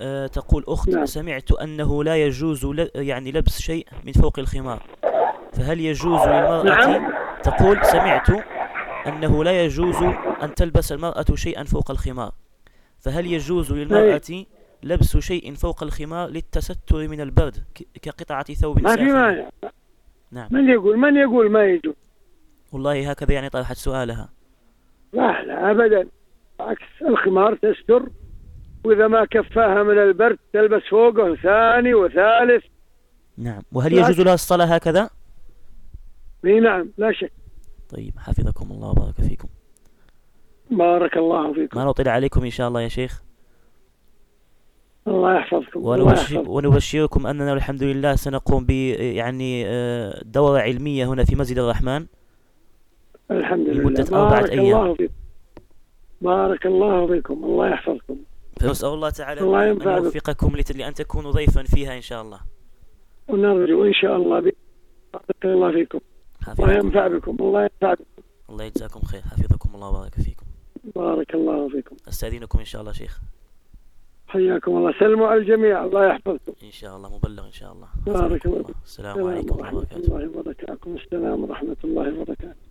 آه، تقول أخت نعم. سمعت أنه لا يجوز ل- يعني لبس شيء من فوق الخمار. فهل يجوز للمرأة نعم. تقول سمعت أنه لا يجوز أن تلبس المرأة شيئا فوق الخمار؟ فهل يجوز للمرأة لبس شيء فوق الخمار للتستر من البرد ك- كقطعة ثوب ما في مانع. نعم. من يقول من يقول ما يجوز؟ والله هكذا يعني طرحت سؤالها. لا لا ابدا. عكس الخمار تستر وإذا ما كفاها من البرد تلبس فوقه ثاني وثالث. نعم. وهل يجوز لها الصلاة هكذا؟ إي نعم لا شك. طيب حفظكم الله وبارك فيكم. بارك الله فيكم. ما نطيل عليكم إن شاء الله يا شيخ؟ الله يحفظكم ونبشر ونبشركم أننا الحمد لله سنقوم ب يعني آه، دورة علمية هنا في مسجد الرحمن. الحمد لمدة لله. أيام. الله فيكم. بارك الله فيكم. الله يحفظكم. فنسأل الله تعالى الله أن. يوفقكم لأن تكونوا ضيفا فيها إن شاء الله. ونرجو إن شاء الله. بارك الله فيكم. الله ينفع بكم. الله ينفع بكم. الله يجزاكم خير. حفظكم الله وبارك فيكم. بارك الله فيكم. أستأذنكم إن شاء الله شيخ. حياكم الله. سلموا على الجميع. الله يحفظكم. إن شاء الله مبلغ إن شاء الله. بارك الله. السلام عليكم ورحمة الله ورحمة وبركاته. الله وبركاته السلام ورحمة الله وبركاته.